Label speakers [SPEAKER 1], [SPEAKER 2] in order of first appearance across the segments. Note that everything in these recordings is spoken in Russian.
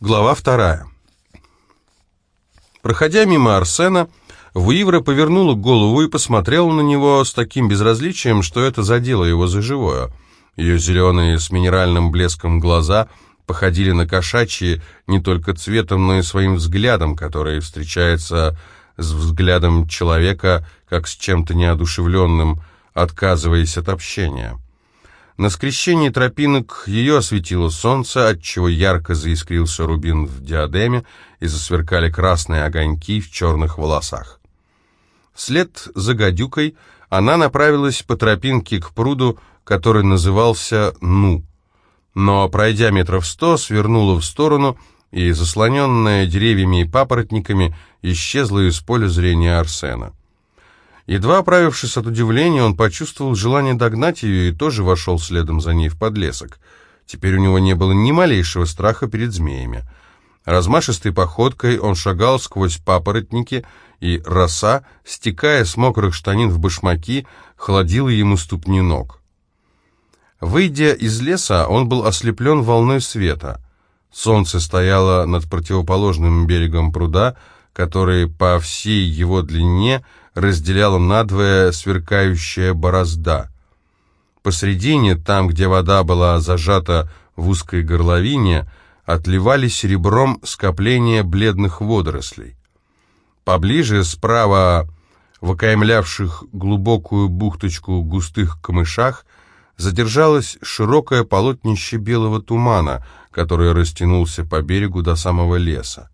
[SPEAKER 1] Глава вторая. Проходя мимо Арсена, Вуивра повернула голову и посмотрела на него с таким безразличием, что это задело его за живое. Ее зеленые с минеральным блеском глаза походили на кошачьи не только цветом, но и своим взглядом, который встречается с взглядом человека, как с чем-то неодушевленным, отказываясь от общения. На скрещении тропинок ее осветило солнце, отчего ярко заискрился рубин в диадеме и засверкали красные огоньки в черных волосах. Вслед за гадюкой она направилась по тропинке к пруду, который назывался Ну. Но, пройдя метров сто, свернула в сторону и, заслоненная деревьями и папоротниками, исчезла из поля зрения Арсена. Едва оправившись от удивления, он почувствовал желание догнать ее и тоже вошел следом за ней в подлесок. Теперь у него не было ни малейшего страха перед змеями. Размашистой походкой он шагал сквозь папоротники, и роса, стекая с мокрых штанин в башмаки, холодила ему ступни ног. Выйдя из леса, он был ослеплен волной света. Солнце стояло над противоположным берегом пруда, который по всей его длине разделяла надвое сверкающая борозда. Посредине, там, где вода была зажата в узкой горловине, отливали серебром скопления бледных водорослей. Поближе, справа, в окаймлявших глубокую бухточку густых камышах, задержалось широкое полотнище белого тумана, который растянулся по берегу до самого леса.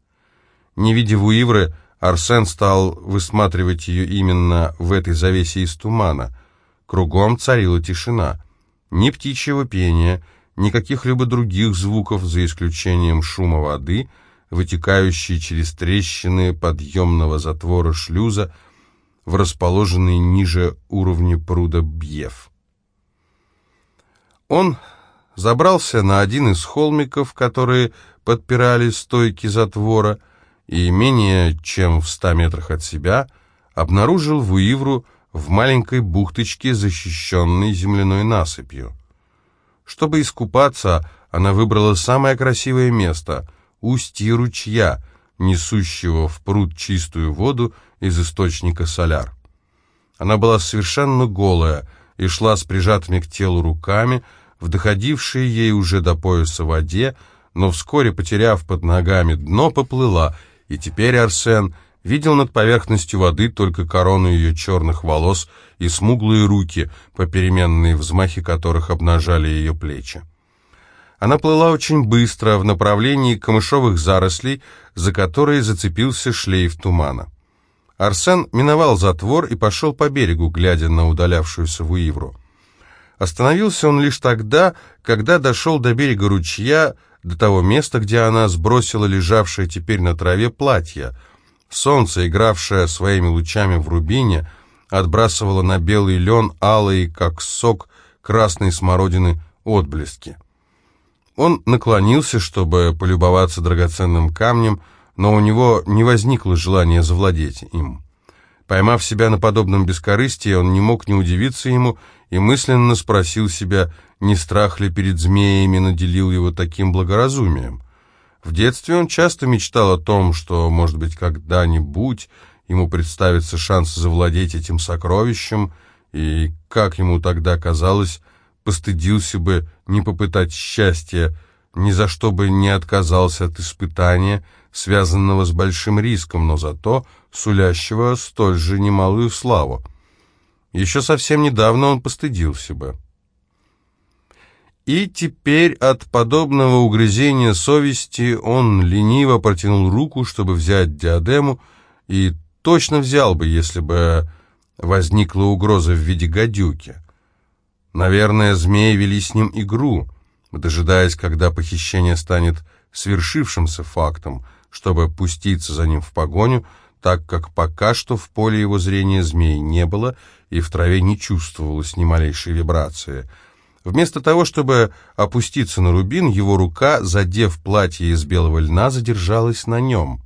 [SPEAKER 1] Не видя Вуивры, Арсен стал высматривать ее именно в этой завесе из тумана. Кругом царила тишина. Ни птичьего пения, ни каких-либо других звуков, за исключением шума воды, вытекающей через трещины подъемного затвора шлюза в расположенный ниже уровня пруда Бьев. Он забрался на один из холмиков, которые подпирали стойки затвора, и менее чем в ста метрах от себя обнаружил Вуивру в маленькой бухточке, защищенной земляной насыпью. Чтобы искупаться, она выбрала самое красивое место — устье ручья, несущего в пруд чистую воду из источника соляр. Она была совершенно голая и шла с прижатыми к телу руками, в доходившей ей уже до пояса воде, но вскоре, потеряв под ногами дно, поплыла — и теперь Арсен видел над поверхностью воды только корону ее черных волос и смуглые руки, попеременные взмахи которых обнажали ее плечи. Она плыла очень быстро в направлении камышовых зарослей, за которые зацепился шлейф тумана. Арсен миновал затвор и пошел по берегу, глядя на удалявшуюся Вуивру. Остановился он лишь тогда, когда дошел до берега ручья, до того места, где она сбросила лежавшее теперь на траве платье. Солнце, игравшее своими лучами в рубине, отбрасывало на белый лен алые, как сок, красной смородины отблески. Он наклонился, чтобы полюбоваться драгоценным камнем, но у него не возникло желания завладеть им. Поймав себя на подобном бескорыстии, он не мог не удивиться ему и мысленно спросил себя, не страх ли перед змеями наделил его таким благоразумием. В детстве он часто мечтал о том, что, может быть, когда-нибудь ему представится шанс завладеть этим сокровищем, и, как ему тогда казалось, постыдился бы не попытать счастья, ни за что бы не отказался от испытания, связанного с большим риском, но зато сулящего столь же немалую славу. Еще совсем недавно он постыдился бы. И теперь от подобного угрызения совести он лениво протянул руку, чтобы взять диадему, и точно взял бы, если бы возникла угроза в виде гадюки. Наверное, змеи вели с ним игру, дожидаясь, когда похищение станет свершившимся фактом, чтобы пуститься за ним в погоню, так как пока что в поле его зрения змей не было, и в траве не чувствовалось ни малейшей вибрации. Вместо того, чтобы опуститься на рубин, его рука, задев платье из белого льна, задержалась на нем.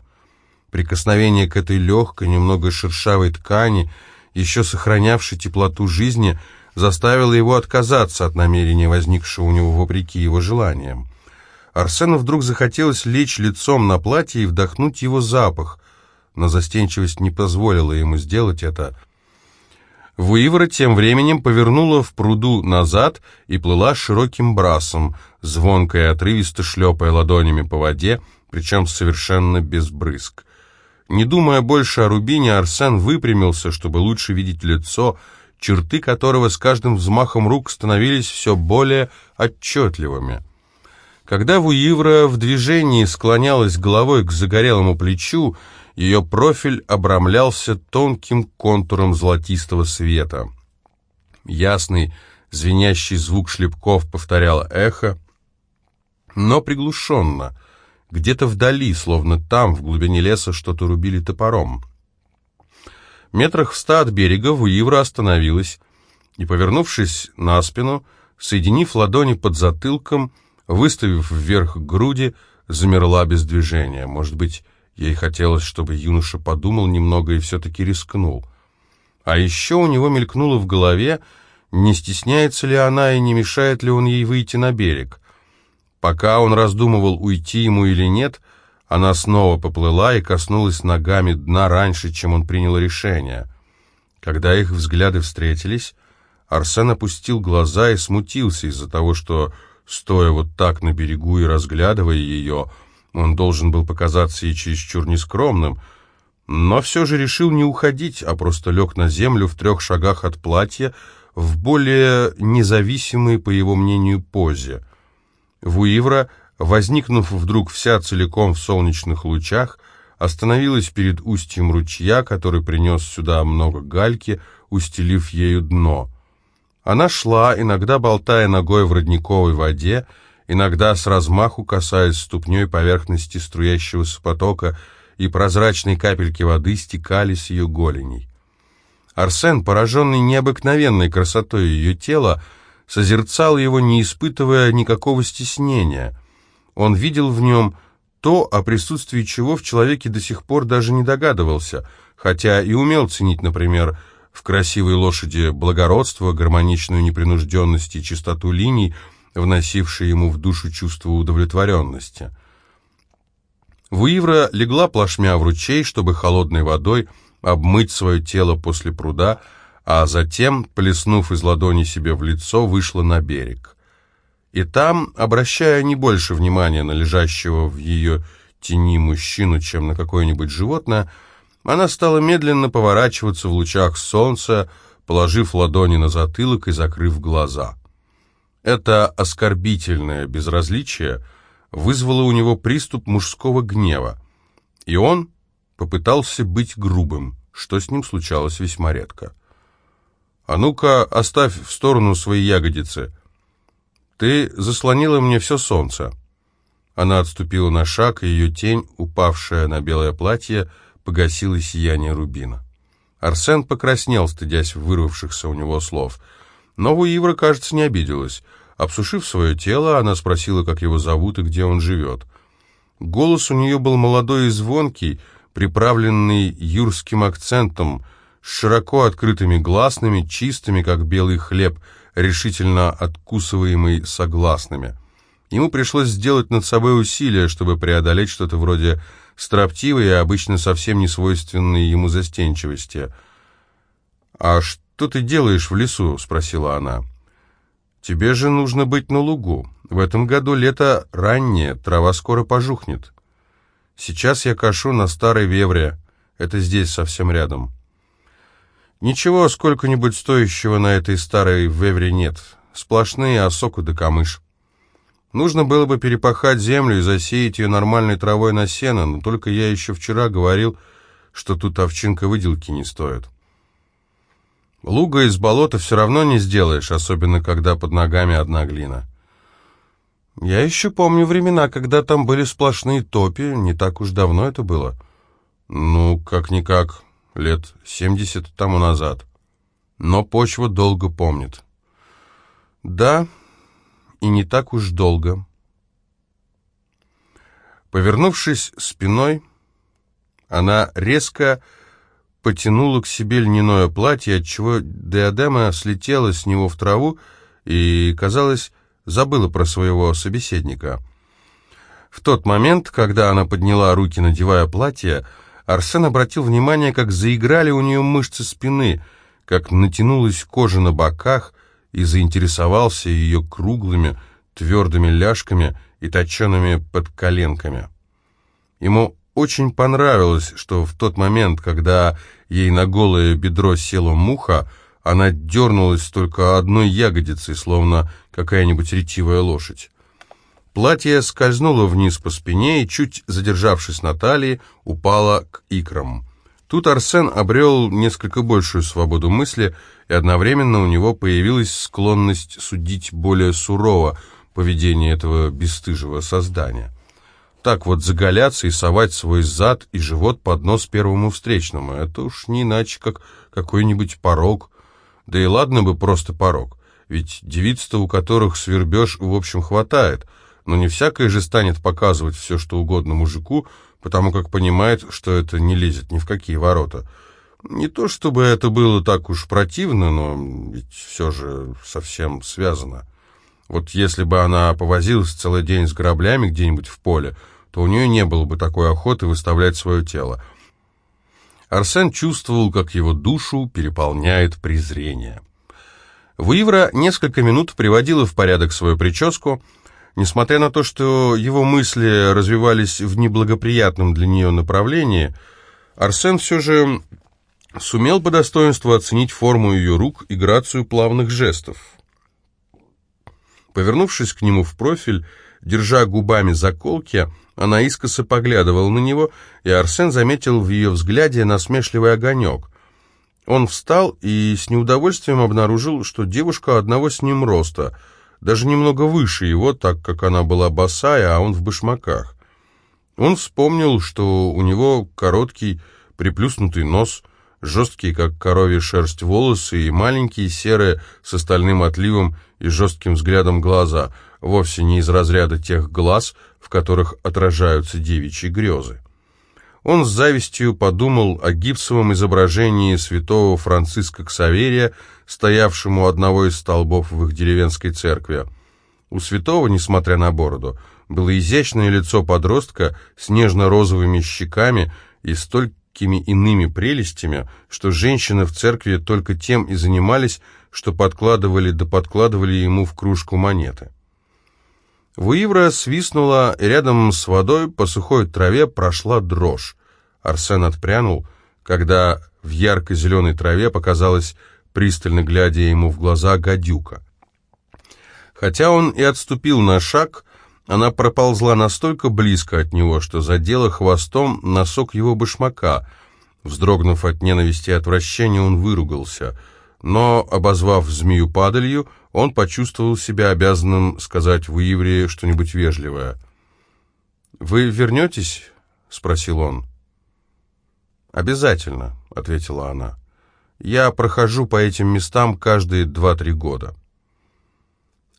[SPEAKER 1] Прикосновение к этой легкой, немного шершавой ткани, еще сохранявшей теплоту жизни, заставило его отказаться от намерения, возникшего у него вопреки его желаниям. Арсену вдруг захотелось лечь лицом на платье и вдохнуть его запах, но застенчивость не позволила ему сделать это. Вуивра тем временем повернула в пруду назад и плыла широким брасом, звонко и отрывисто шлепая ладонями по воде, причем совершенно без брызг. Не думая больше о Рубине, Арсен выпрямился, чтобы лучше видеть лицо, черты которого с каждым взмахом рук становились все более отчетливыми. Когда Вуивра в движении склонялась головой к загорелому плечу, ее профиль обрамлялся тонким контуром золотистого света. Ясный, звенящий звук шлепков повторял эхо, но приглушенно, где-то вдали, словно там, в глубине леса, что-то рубили топором. Метрах в ста от берега Вуивра остановилась и, повернувшись на спину, соединив ладони под затылком, выставив вверх груди, замерла без движения. Может быть, ей хотелось, чтобы юноша подумал немного и все-таки рискнул. А еще у него мелькнуло в голове, не стесняется ли она и не мешает ли он ей выйти на берег. Пока он раздумывал, уйти ему или нет, она снова поплыла и коснулась ногами дна раньше, чем он принял решение. Когда их взгляды встретились, Арсен опустил глаза и смутился из-за того, что Стоя вот так на берегу и разглядывая ее, он должен был показаться и чересчур нескромным, но все же решил не уходить, а просто лег на землю в трех шагах от платья в более независимой, по его мнению, позе. Вуивра, возникнув вдруг вся целиком в солнечных лучах, остановилась перед устьем ручья, который принес сюда много гальки, устелив ею дно. Она шла, иногда болтая ногой в родниковой воде, иногда с размаху касаясь ступней поверхности струящегося потока, и прозрачные капельки воды стекали с ее голеней. Арсен, пораженный необыкновенной красотой ее тела, созерцал его, не испытывая никакого стеснения. Он видел в нем то, о присутствии чего в человеке до сих пор даже не догадывался, хотя и умел ценить, например, в красивой лошади благородство, гармоничную непринужденность и чистоту линий, вносившие ему в душу чувство удовлетворенности. Вуивра легла плашмя в ручей, чтобы холодной водой обмыть свое тело после пруда, а затем, плеснув из ладони себе в лицо, вышла на берег. И там, обращая не больше внимания на лежащего в ее тени мужчину, чем на какое-нибудь животное, она стала медленно поворачиваться в лучах солнца, положив ладони на затылок и закрыв глаза. Это оскорбительное безразличие вызвало у него приступ мужского гнева, и он попытался быть грубым, что с ним случалось весьма редко. «А ну-ка, оставь в сторону свои ягодицы. Ты заслонила мне все солнце». Она отступила на шаг, и ее тень, упавшая на белое платье, — погасило сияние рубина. Арсен покраснел, стыдясь вырвавшихся у него слов. Но Вуивра, кажется, не обиделась. Обсушив свое тело, она спросила, как его зовут и где он живет. Голос у нее был молодой и звонкий, приправленный юрским акцентом, с широко открытыми гласными, чистыми, как белый хлеб, решительно откусываемый согласными. Ему пришлось сделать над собой усилие, чтобы преодолеть что-то вроде строптивой и обычно совсем не свойственной ему застенчивости. «А что ты делаешь в лесу?» — спросила она. «Тебе же нужно быть на лугу. В этом году лето раннее, трава скоро пожухнет. Сейчас я кашу на старой вевре. Это здесь, совсем рядом». «Ничего сколько-нибудь стоящего на этой старой вевре нет. Сплошные осоку да камыш». Нужно было бы перепахать землю и засеять ее нормальной травой на сено, но только я еще вчера говорил, что тут овчинка выделки не стоит. Луга из болота все равно не сделаешь, особенно когда под ногами одна глина. Я еще помню времена, когда там были сплошные топи, не так уж давно это было. Ну, как-никак, лет семьдесят тому назад. Но почва долго помнит. Да, и не так уж долго. Повернувшись спиной, она резко потянула к себе льняное платье, отчего диадема слетела с него в траву и, казалось, забыла про своего собеседника. В тот момент, когда она подняла руки, надевая платье, Арсен обратил внимание, как заиграли у нее мышцы спины, как натянулась кожа на боках, и заинтересовался ее круглыми, твердыми ляжками и точеными подколенками. Ему очень понравилось, что в тот момент, когда ей на голое бедро села муха, она дернулась только одной ягодицей, словно какая-нибудь ретивая лошадь. Платье скользнуло вниз по спине и, чуть задержавшись на талии, упало к икрам. Тут Арсен обрел несколько большую свободу мысли, и одновременно у него появилась склонность судить более сурово поведение этого бесстыжего создания. Так вот заголяться и совать свой зад и живот под нос первому встречному, это уж не иначе, как какой-нибудь порог, да и ладно бы просто порог, ведь девиц-то, у которых свербеж, в общем, хватает, но не всякое же станет показывать все, что угодно мужику, потому как понимает, что это не лезет ни в какие ворота. Не то чтобы это было так уж противно, но ведь все же совсем связано. Вот если бы она повозилась целый день с граблями где-нибудь в поле, то у нее не было бы такой охоты выставлять свое тело. Арсен чувствовал, как его душу переполняет презрение. Вуивра несколько минут приводила в порядок свою прическу. Несмотря на то, что его мысли развивались в неблагоприятном для нее направлении, Арсен все же сумел по достоинству оценить форму ее рук и грацию плавных жестов. Повернувшись к нему в профиль, держа губами заколки, она искоса поглядывала на него, и Арсен заметил в ее взгляде насмешливый огонек. Он встал и с неудовольствием обнаружил, что девушка одного с ним роста, даже немного выше его, так как она была босая, а он в башмаках. Он вспомнил, что у него короткий приплюснутый нос, жесткие, как коровья шерсть, волосы и маленькие серые с остальным отливом и жестким взглядом глаза, вовсе не из разряда тех глаз, в которых отражаются девичьи грезы. Он с завистью подумал о гипсовом изображении святого Франциска Ксаверия, стоявшему у одного из столбов в их деревенской церкви. У святого, несмотря на бороду, было изящное лицо подростка с нежно-розовыми щеками и столькими иными прелестями, что женщины в церкви только тем и занимались, что подкладывали да подкладывали ему в кружку монеты. Вуивра свистнула, и рядом с водой по сухой траве прошла дрожь. Арсен отпрянул, когда в ярко-зеленой траве показалась, пристально глядя ему в глаза, гадюка. Хотя он и отступил на шаг, она проползла настолько близко от него, что задела хвостом носок его башмака. Вздрогнув от ненависти и отвращения, он выругался — но, обозвав змею падалью, он почувствовал себя обязанным сказать в Ивре что-нибудь вежливое. «Вы вернетесь?» — спросил он. «Обязательно», — ответила она. «Я прохожу по этим местам каждые два-три года».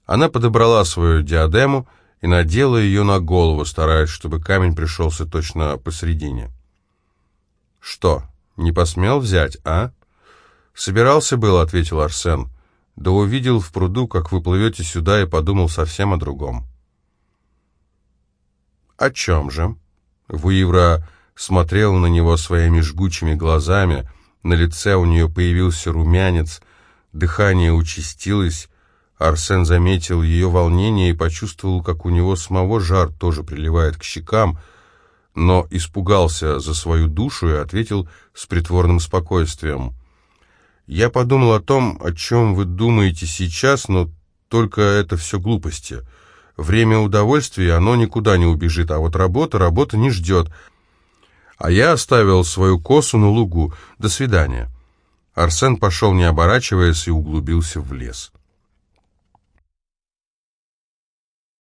[SPEAKER 1] Она подобрала свою диадему и надела ее на голову, стараясь, чтобы камень пришелся точно посередине. «Что, не посмел взять, а?» «Собирался было», — ответил Арсен. «Да увидел в пруду, как вы плывете сюда, и подумал совсем о другом». «О чем же?» Вуивра смотрела на него своими жгучими глазами, на лице у нее появился румянец, дыхание участилось, Арсен заметил ее волнение и почувствовал, как у него самого жар тоже приливает к щекам, но испугался за свою душу и ответил с притворным спокойствием — я подумал о том, о чем вы думаете сейчас, но только это все глупости. Время удовольствия, оно никуда не убежит, а вот работа, работа не ждет. А я оставил свою косу на лугу. До свидания. Арсен пошел, не оборачиваясь, и углубился в лес.